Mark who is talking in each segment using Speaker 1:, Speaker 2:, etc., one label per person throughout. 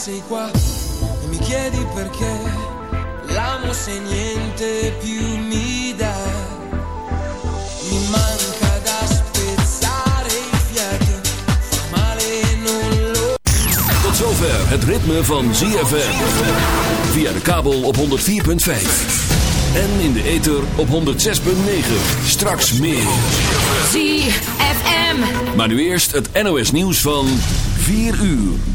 Speaker 1: sei qua e mi chiedi perché. L'amo se niente più mi dà. Mi manca da spezzare. Fa male non lo.
Speaker 2: Tot zover het ritme van ZFM. Via de kabel op 104.5. En in de ether op 106.9. Straks meer.
Speaker 3: ZFM.
Speaker 2: Maar nu eerst het NOS nieuws van 4 uur.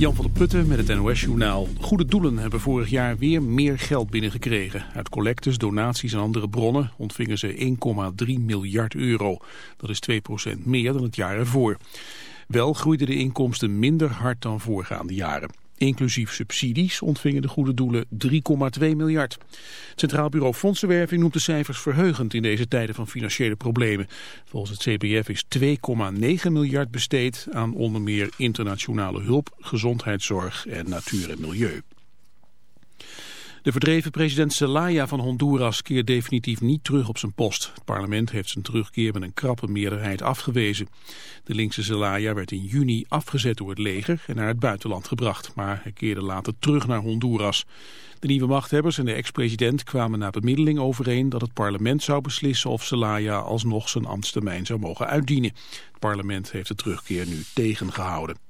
Speaker 4: Jan van der Putten met het NOS-journaal. Goede doelen hebben vorig jaar weer meer geld binnengekregen. Uit collectes, donaties en andere bronnen ontvingen ze 1,3 miljard euro. Dat is 2% meer dan het jaar ervoor. Wel groeiden de inkomsten minder hard dan voorgaande jaren. Inclusief subsidies ontvingen de goede doelen 3,2 miljard. Het Centraal Bureau Fondsenwerving noemt de cijfers verheugend in deze tijden van financiële problemen. Volgens het CBF is 2,9 miljard besteed aan onder meer internationale hulp, gezondheidszorg en natuur en milieu. De verdreven president Zelaya van Honduras keert definitief niet terug op zijn post. Het parlement heeft zijn terugkeer met een krappe meerderheid afgewezen. De linkse Zelaya werd in juni afgezet door het leger en naar het buitenland gebracht. Maar hij keerde later terug naar Honduras. De nieuwe machthebbers en de ex-president kwamen na bemiddeling overeen dat het parlement zou beslissen of Zelaya alsnog zijn ambtstermijn zou mogen uitdienen. Het parlement heeft de terugkeer nu tegengehouden.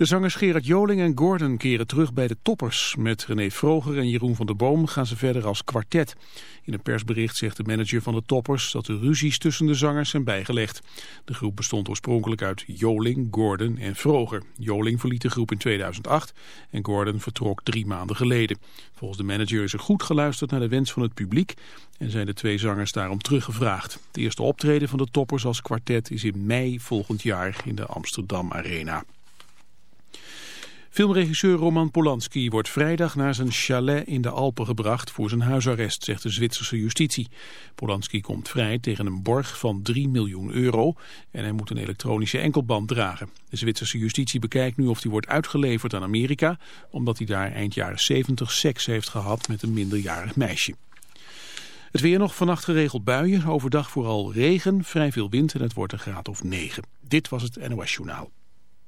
Speaker 4: De zangers Gerard Joling en Gordon keren terug bij de toppers. Met René Vroger en Jeroen van der Boom gaan ze verder als kwartet. In een persbericht zegt de manager van de toppers dat de ruzies tussen de zangers zijn bijgelegd. De groep bestond oorspronkelijk uit Joling, Gordon en Vroger. Joling verliet de groep in 2008 en Gordon vertrok drie maanden geleden. Volgens de manager is er goed geluisterd naar de wens van het publiek en zijn de twee zangers daarom teruggevraagd. Het eerste optreden van de toppers als kwartet is in mei volgend jaar in de Amsterdam Arena. Filmregisseur Roman Polanski wordt vrijdag naar zijn chalet in de Alpen gebracht voor zijn huisarrest, zegt de Zwitserse justitie. Polanski komt vrij tegen een borg van 3 miljoen euro en hij moet een elektronische enkelband dragen. De Zwitserse justitie bekijkt nu of hij wordt uitgeleverd aan Amerika, omdat hij daar eind jaren 70 seks heeft gehad met een minderjarig meisje. Het weer nog vannacht geregeld buien, overdag vooral regen, vrij veel wind en het wordt een graad of 9. Dit was het NOS Journaal.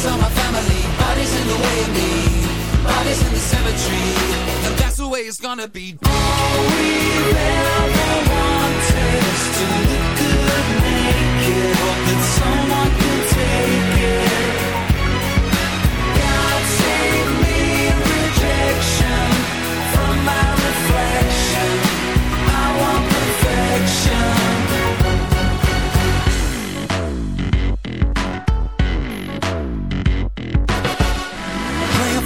Speaker 1: Bodies on my family, bodies in the way of me. Bodies in the cemetery, and that's the way it's gonna be. All we ever wanted is to look good naked. Hope that someone can take it. God save me rejection from my reflection.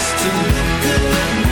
Speaker 1: to look good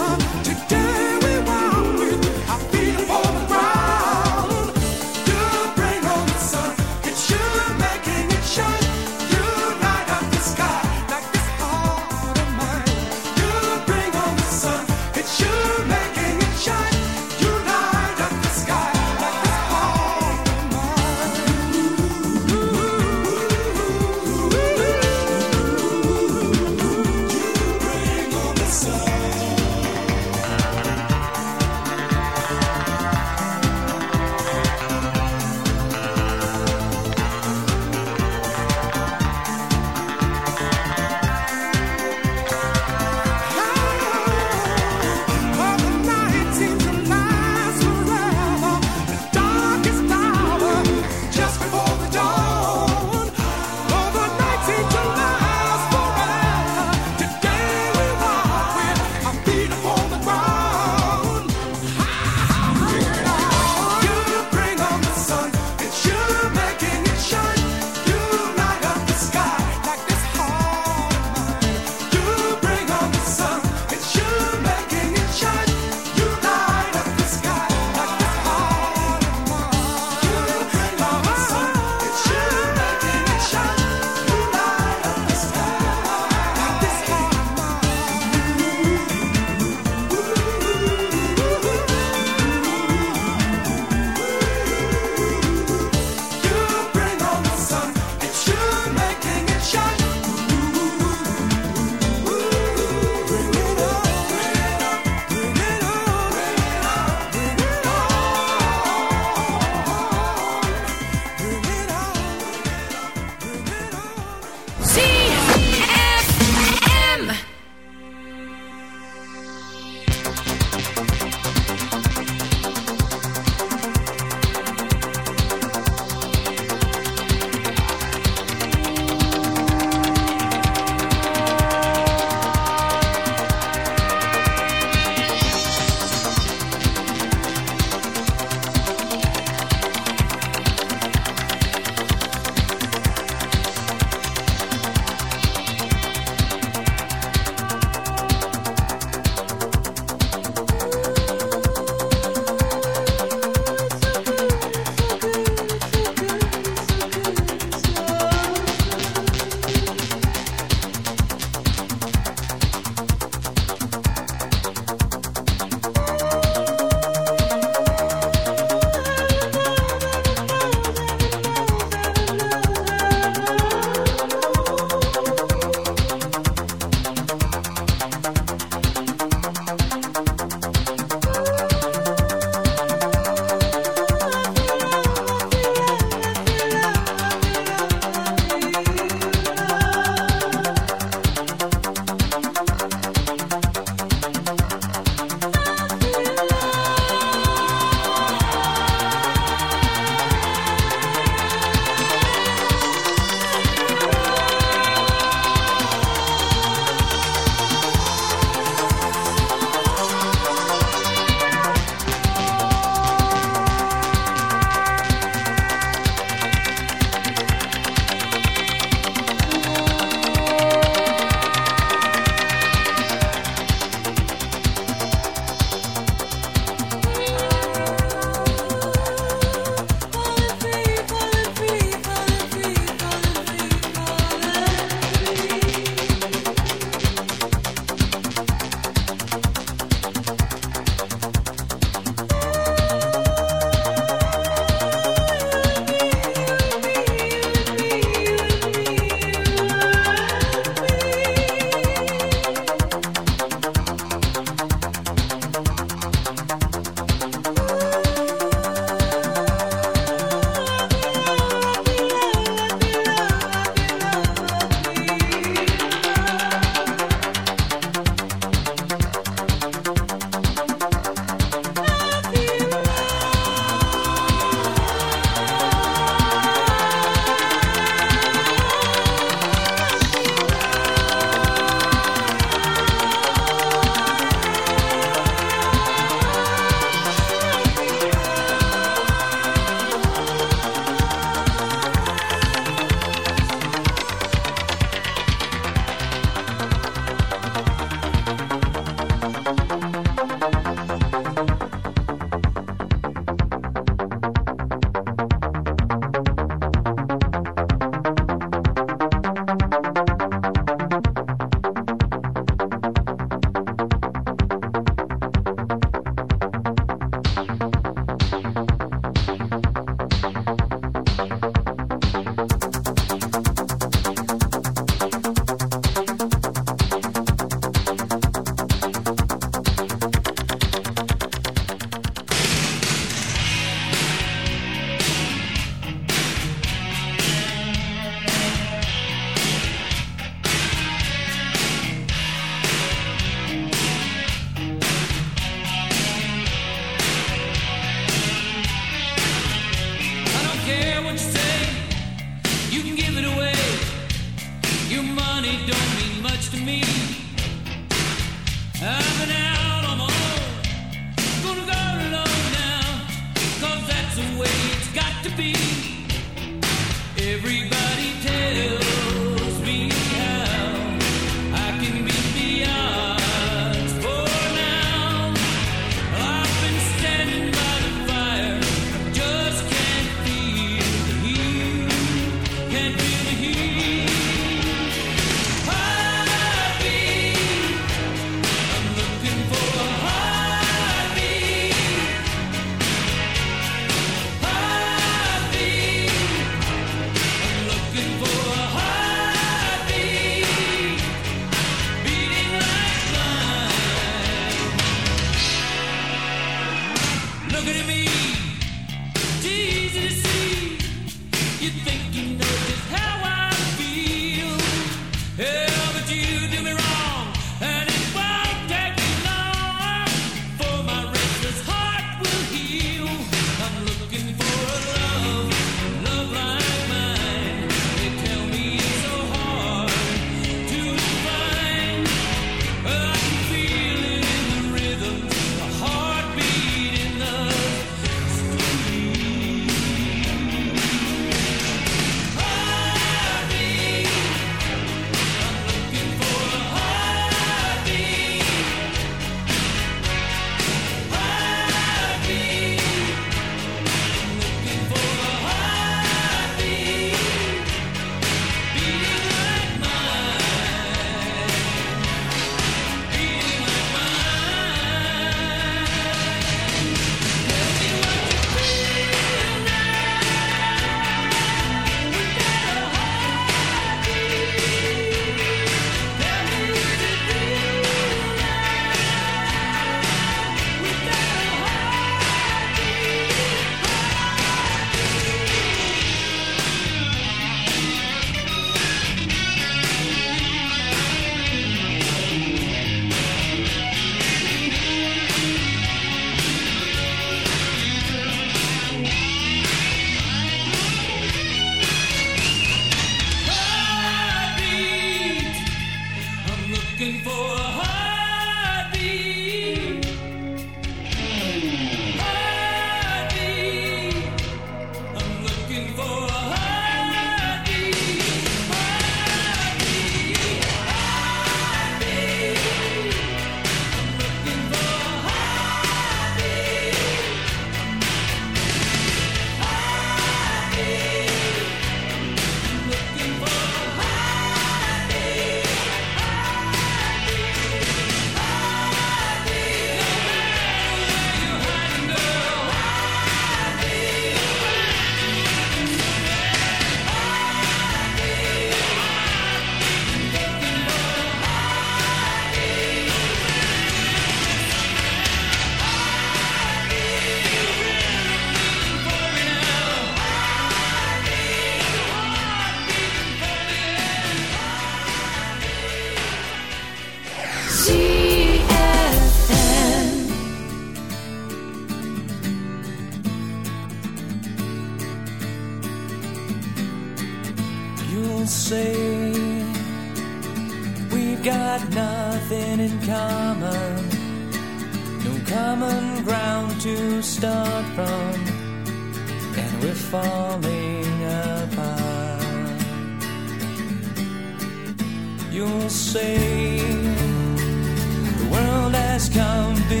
Speaker 1: don't be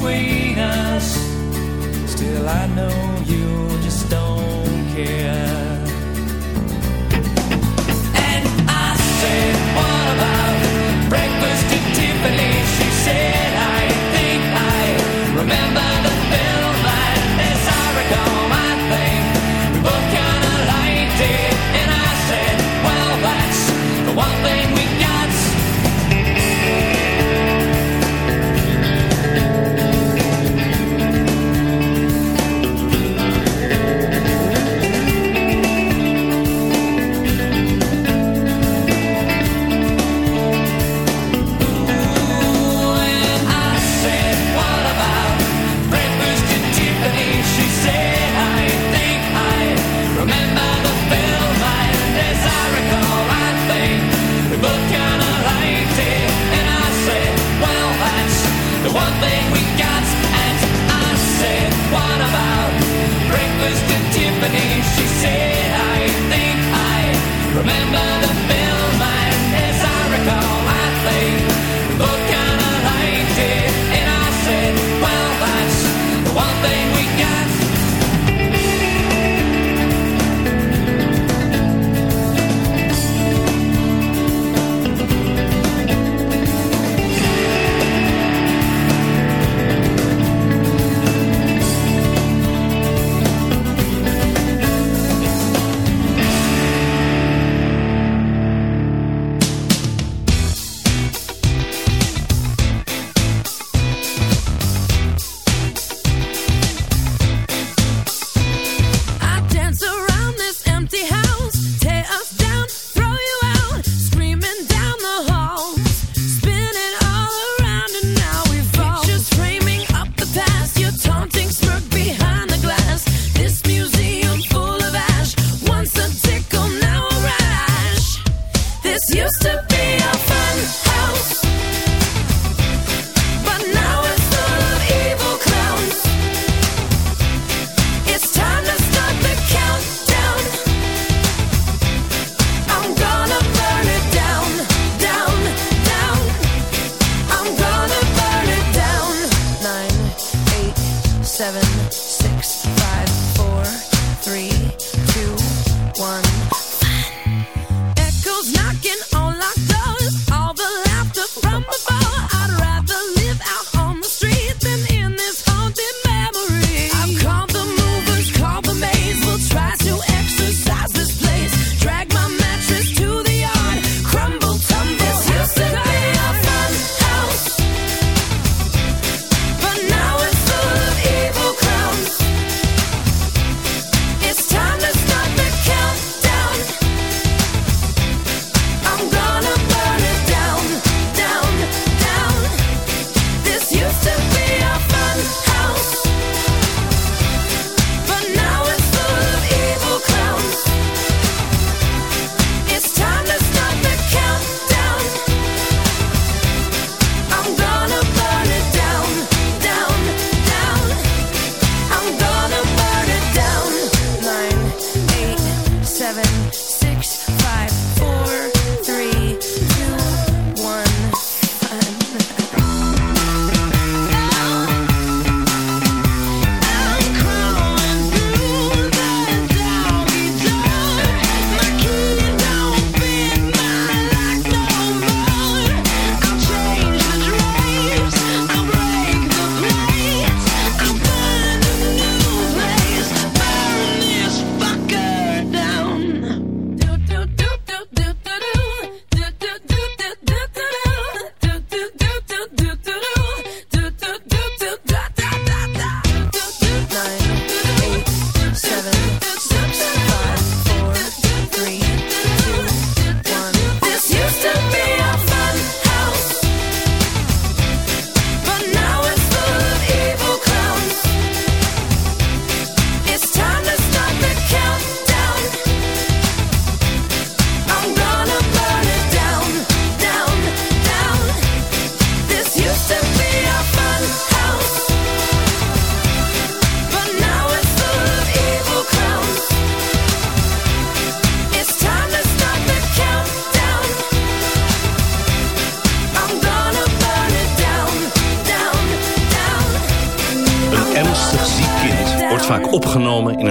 Speaker 5: between us. Still, I know you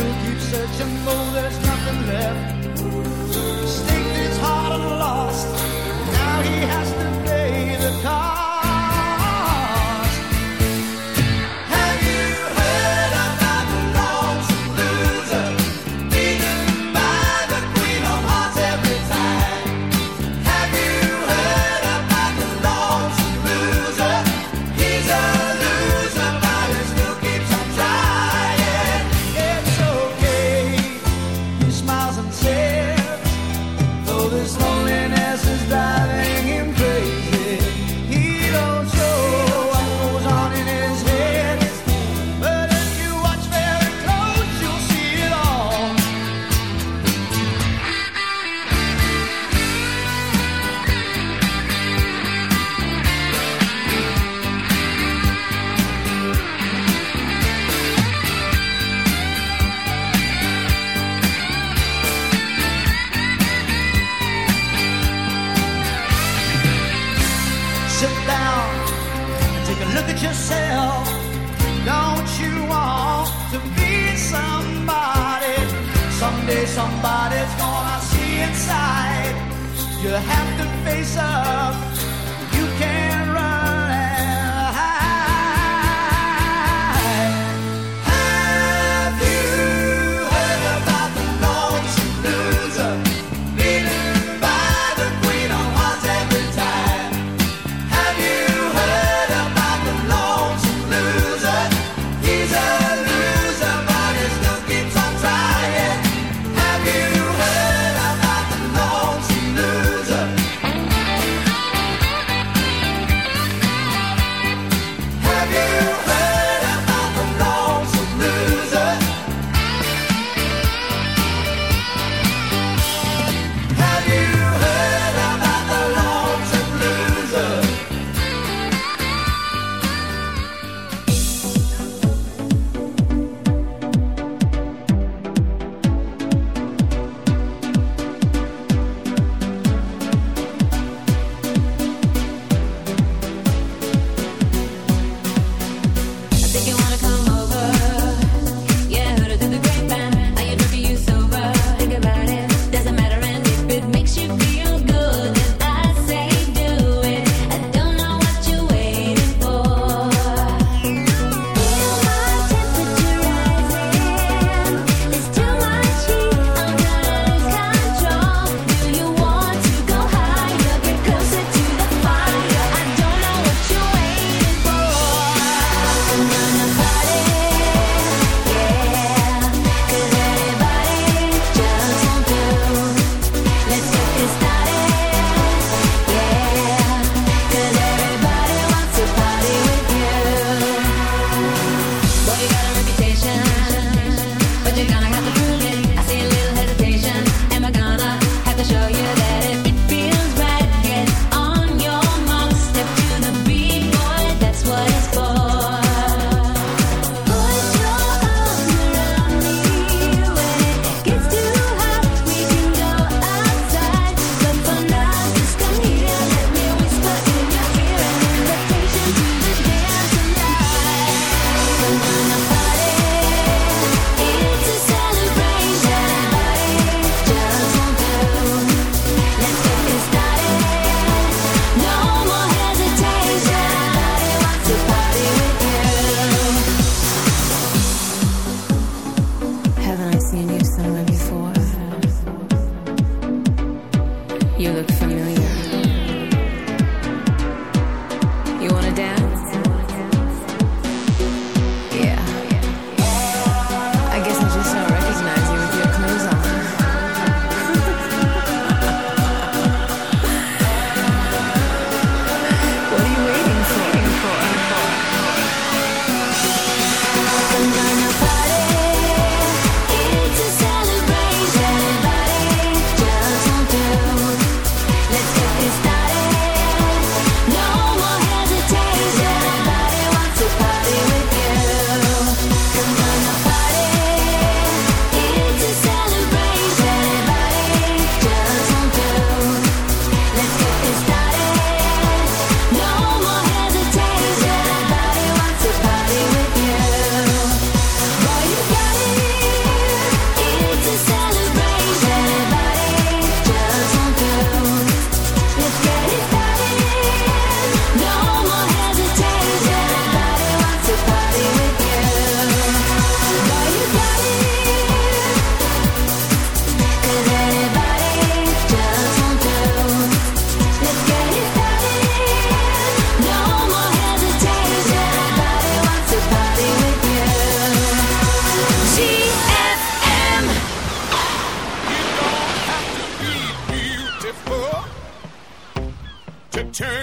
Speaker 6: still keeps searching,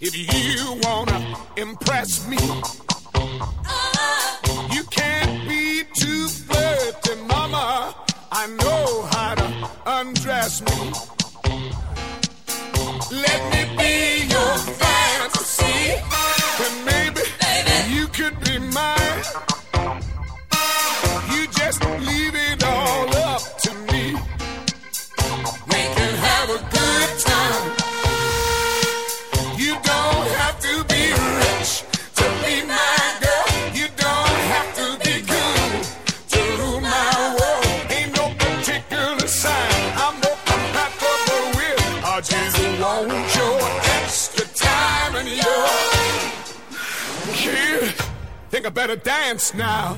Speaker 7: if you wanna impress me. You can't be too flirty, mama. I know how to undress me. Let me be I better dance now.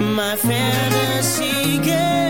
Speaker 7: My
Speaker 8: fantasy girl